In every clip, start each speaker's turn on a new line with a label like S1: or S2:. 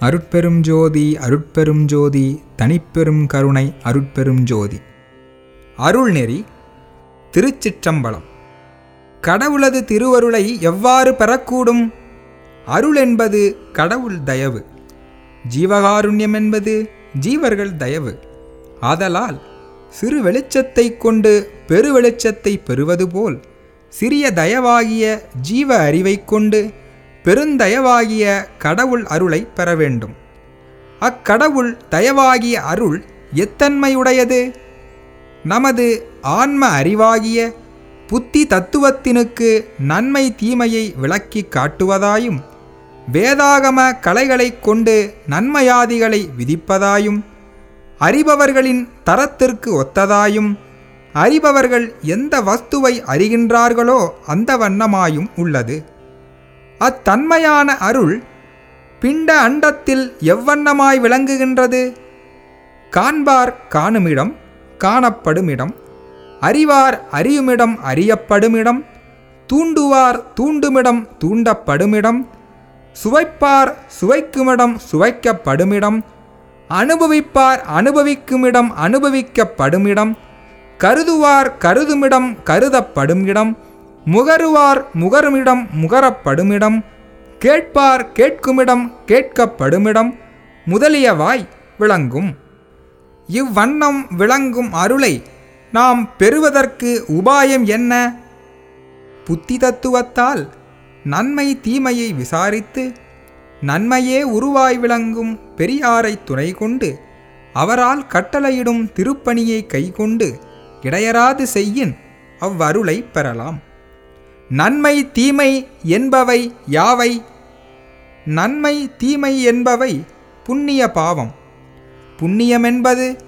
S1: அருட்பெரும் ஜோதி அருட்பெரும் ஜோதி தனிப்பெரும் கருணை அருட்பெரும் ஜோதி. அருள்நெறி திருச்சிற்றம்பலம். கடவுளது திருவருளை எவ்வாறு பெறக்கூடும்? அருள் என்பது கடவுள் தயவு. ஜீவகாருண்யம் என்பது ஜீவர்கள் தயவு. ஆதலால் சிறு வெளிச்சத்தை கொண்டு பெரு வெளிச்சத்தை பெறுவது போல் சிறிய தயவாகிய ஜீவ அறிவைக் கொண்டு பெருந்தயவாகிய கடவுள் அருளை பெற வேண்டும் அக்கடவுள் தயவாகிய அருள் எத்தன்மையுடையது? நமது ஆன்ம அறிவாகிய புத்தி தத்துவத்தினுக்கு நன்மை தீமையை விளக்கி காட்டுவதாயும் வேதாகம கலைகளைக் கொண்டு நன்மையாதிகளை விதிப்பதாயும் அறிபவர்களின் தரத்திற்கு ஒத்ததாயும் அறிபவர்கள் எந்த வஸ்துவை அறிகின்றார்களோ அந்த வண்ணமாயும் உள்ளது. அத்தன்மையான அருள் பிண்ட அண்டத்தில் எவ்வண்ணமாய் விளங்குகின்றது? காண்பார் காணுமிடம் காணப்படுமிடம். அறிவார் அறியுமிடம் அறியப்படுமிடம். தூண்டுவார் தூண்டுமிடம் தூண்டப்படுமிடம். சுவைப்பார் சுவைக்குமிடம் சுவைக்கப்படுமிடம். அனுபவிப்பார் அனுபவிக்குமிடம் அனுபவிக்கப்படுமிடம். கருதுவார் கருதுமிடம் கருதப்படும் இடம் முகருவார் முகருமிடம் முகரப்படுமிடம் கேட்பார் கேட்குமிடம் கேட்கப்படுமிடம் முதலியவாய் விளங்கும். இவ்வண்ணம் விளங்கும் அருளை நாம் பெறுவதற்கு உபாயம் என்ன? புத்தி தத்துவத்தால் நன்மை தீமையை விசாரித்து நன்மையே உருவாய் விளங்கும் பெரியாரை துணை கொண்டு அவரால் கட்டளையிடும் திருப்பணியை கைக்கொண்டு இடையராது செய்யின் அவ்வருளை பெறலாம். நன்மை தீமை என்பவை யாவை? நன்மை தீமை என்பவை புண்ணிய பாவம். புண்ணியமென்பது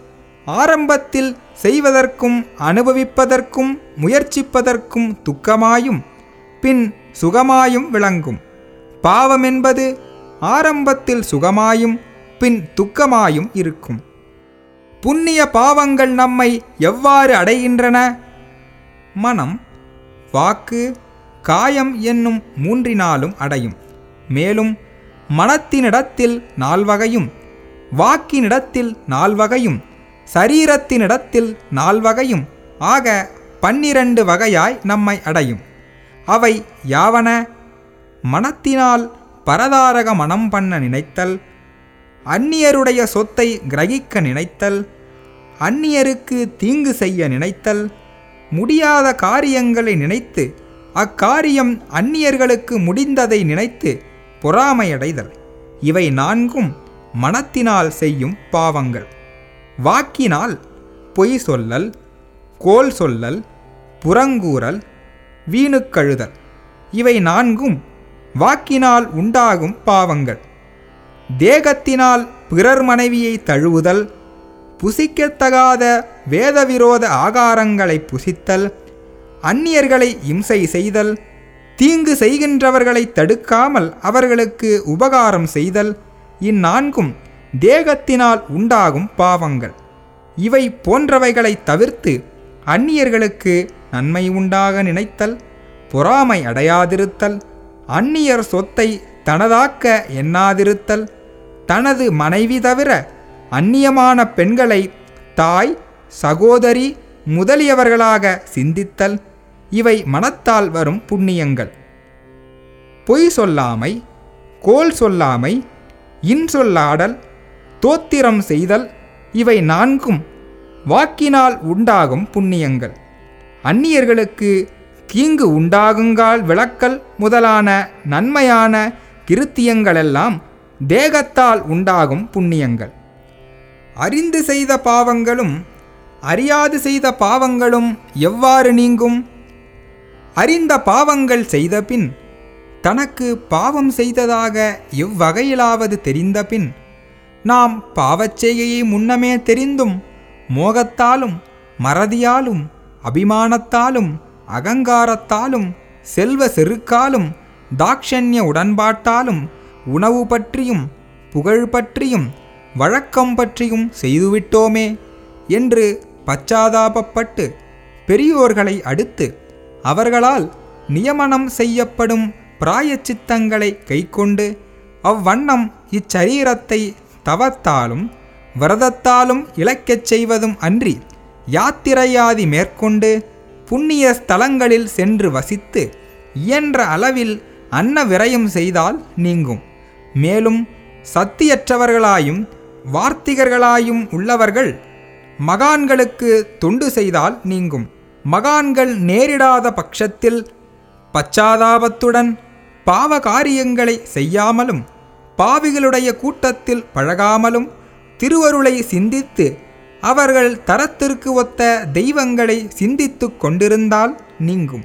S1: ஆரம்பத்தில் செய்வதற்கும் அனுபவிப்பதற்கும் முயற்சிப்பதற்கும் துக்கமாயும் பின் சுகமாயும் விளங்கும். பாவமென்பது ஆரம்பத்தில் சுகமாயும் பின் துக்கமாயும் இருக்கும். புண்ணிய பாவங்கள் நம்மை எவ்வாறு அடைகின்றன? மனம் வாக்கு காயம் என்னும் மூன்றினாலும் அடையும். மேலும் மனத்தினிடத்தில் நால்வகையும் வாக்கினிடத்தில் நால்வகையும் சரீரத்தினிடத்தில் நால்வகையும் ஆக பன்னிரண்டு வகையாய் நம்மை அடையும். அவை யாவன? மனத்தினால் பரதாரக மனம் பண்ண நினைத்தல் அந்நியருடைய சொத்தை கிரகிக்க நினைத்தல் அந்நியருக்கு தீங்கு செய்ய நினைத்தல் முடியாத காரியங்களை நினைத்து அக்காரியம் அந்நியர்களுக்கு முடிந்ததை நினைத்து பொறாமையடைதல். இவை நான்கும் மனத்தினால் செய்யும் பாவங்கள். வாக்கினால் பொய் சொல்லல் கோல் சொல்லல் புறங்கூறல் வீணுக்கழுதல். இவை நான்கும் வாக்கினால் உண்டாகும் பாவங்கள். தேகத்தினால் பிறர் மனைவியை தழுவுதல் புசிக்கத்தகாத வேதவிரோத ஆகாரங்களை புசித்தல் அந்நியர்களை இம்சை செய்தல் தீங்கு செய்கின்றவர்களை தடுக்காமல் அவர்களுக்கு உபகாரம் செய்தல் இந்நான்கும் தேகத்தினால் உண்டாகும் பாவங்கள். இவை போன்றவைகளை தவிர்த்து அந்நியர்களுக்கு நன்மை உண்டாக நினைத்தல் பொறாமை அடையாதிருத்தல் அந்நியர் சொத்தை தனதாக்க எண்ணாதிருத்தல் தனது மனைவி தவிர அந்நியமான பெண்களை தாய் சகோதரி முதலியவர்களாக சிந்தித்தல் இவை மனத்தால் வரும் புண்ணியங்கள். பொய் சொல்லாமை கோல் சொல்லாமை இன்சொல்லாடல் தோத்திரம் செய்தல் இவை நான்கும் வாக்கினால் உண்டாகும் புண்ணியங்கள். அந்நியர்களுக்கு தீங்கு உண்டாகுங்கால் விளக்கல் முதலான நன்மையான கிருத்தியங்களெல்லாம் தேகத்தால் உண்டாகும் புண்ணியங்கள். அறிந்து செய்த பாவங்களும் அறியாது செய்த பாவங்களும் எவ்வாறு நீங்கும்? அறிந்த பாவங்கள் செய்தபின் தனக்கு பாவம் செய்ததாக எவ்வகையிலாவது தெரிந்தபின் நாம் பாவச்செய்கையை முன்னமே தெரிந்தும் மோகத்தாலும் மறதியாலும் அபிமானத்தாலும் அகங்காரத்தாலும் செல்வ செருக்காலும் தாக்ஷண்ய உடன்பாட்டாலும் உணவு பற்றியும் புகழ் பற்றியும் வழக்கம் பற்றியும் செய்துவிட்டோமே என்று பச்சாதாபப்பட்டு பெரியோர்களை அடுத்து அவர்களால் நியமனம் செய்யப்படும் பிராயச்சித்தங்களை கைக்கொண்டு அவ்வண்ணம் இச்சரீரத்தை தவத்தாலும் விரதத்தாலும் இழக்கச் செய்வதும் அன்றி யாத்திரையாதி மேற்கொண்டு புண்ணிய ஸ்தலங்களில் சென்று வசித்து இயன்ற அளவில் அன்ன விரயம் செய்தால் நீங்கும். மேலும் சத்தியற்றவர்களாயும் வார்த்திகர்களாயும் உள்ளவர்கள் மகான்களுக்கு தொண்டு செய்தால் நீங்கும். மகான்கள் நேரிடாத பட்சத்தில் பச்சாதாபத்துடன் பாவ காரியங்களை செய்யாமலும் பாவிகளுடைய கூட்டத்தில் பழகாமலும் திருவருளை சிந்தித்து அவர்கள் தரத்திற்கு ஒத்த தெய்வங்களை சிந்தித்துக் கொண்டிருந்தால் நீங்கும்.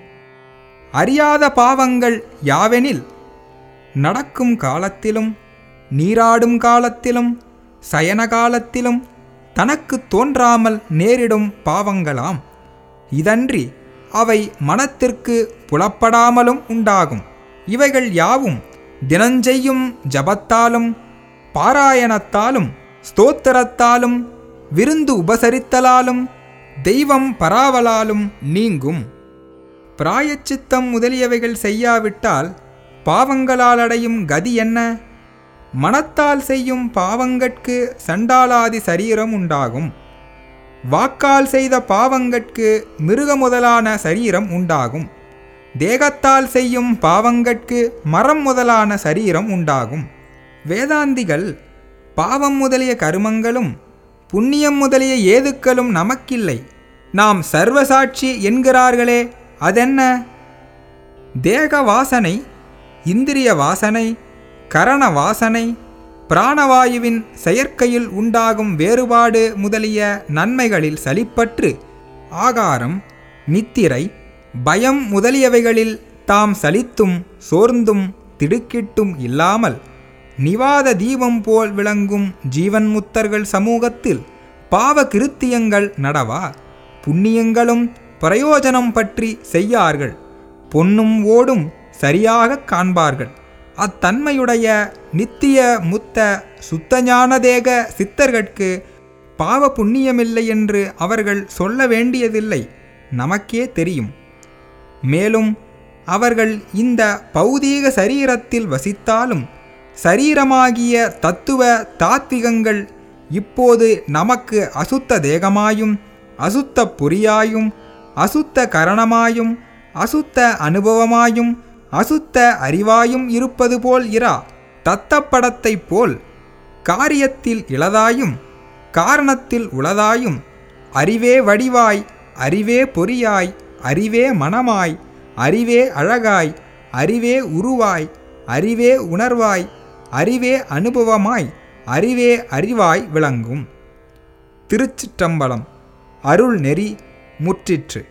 S1: அறியாத பாவங்கள் யாவெனில்? நடக்கும் காலத்திலும் நீராடும் காலத்திலும் சயன காலத்திலும் தனக்கு தோன்றாமல் நேரிடும் பாவங்களாம். இதன்றி அவை மனத்திற்கு புலப்படாமலும் உண்டாகும். இவைகள் யாவும் தினஞ்செய்யும் ஜபத்தாலும் பாராயணத்தாலும் ஸ்தோத்திரத்தாலும் விருந்து உபசரித்தலாலும் தெய்வம் பராவலாலும் நீங்கும். பிராயச்சித்தம் முதலியவைகள் செய்யாவிட்டால் பாவங்களால் அடையும் கதி என்ன? மனத்தால் செய்யும் பாவங்கட்கு சண்டாலாதி சரீரம் உண்டாகும். வாக்கால் செய்த பாவங்கட்கு மிருக முதலான சரீரம் உண்டாகும். தேகத்தால் செய்யும் பாவங்கட்கு மரம் முதலான சரீரம் உண்டாகும். வேதாந்திகள் பாவம் முதலிய கருமங்களும் புண்ணியம் முதலிய ஏதுக்களும் நமக்கில்லை. நாம் சர்வசாட்சி என்கிறார்களே அதென்ன? தேக வாசனை இந்திரிய வாசனை கரண வாசனை பிராணவாயுவின் செயற்கையில் உண்டாகும் வேறுபாடு முதலிய நன்மைகளில் சலிப்பற்று ஆகாரம் நித்திரை பயம் முதலியவைகளில் தாம் சலித்தும் சோர்ந்தும் திடுக்கிட்டும் இல்லாமல் நிவாத தீபம் போல் விளங்கும் ஜீவன் முத்தர்கள் சமூகத்தில் பாவ கிருத்தியங்கள் நடவா? புண்ணியங்களும் பிரயோஜனம் பற்றி செய்யார்கள் பொன்னும் ஓடும் சரியாக காண்பார்கள். அத்தன்மையுடைய நித்திய முத்த சுத்தஞான தேக சித்தர்கட்கு பாவ புண்ணியமில்லை என்று அவர்கள் சொல்ல வேண்டியதில்லை. நமக்கே தெரியும். மேலும் அவர்கள் இந்த பௌதீக சரீரத்தில் வசித்தாலும் சரீரமாகிய தத்துவ தாத்விகங்கள் இப்போது நமக்கு அசுத்த தேகமாயும் அசுத்த புரியாயும் அசுத்த கரணமாயும் அசுத்த அனுபவமாயும் அசுத்த அறிவாயும் இருப்பது போல் இரா. தத்தப்படத்தைப் போல் காரியத்தில் இளதாயும் காரணத்தில் உளதாயும் அறிவே வடிவாய் அறிவே பொறியாய் அறிவே மனமாய் அறிவே அழகாய் அறிவே உருவாய் அறிவே உணர்வாய் அறிவே அனுபவமாய் அறிவே அறிவாய் விளங்கும். திருச்சிற்றம்பலம் அருள் நெறி முற்றிற்று.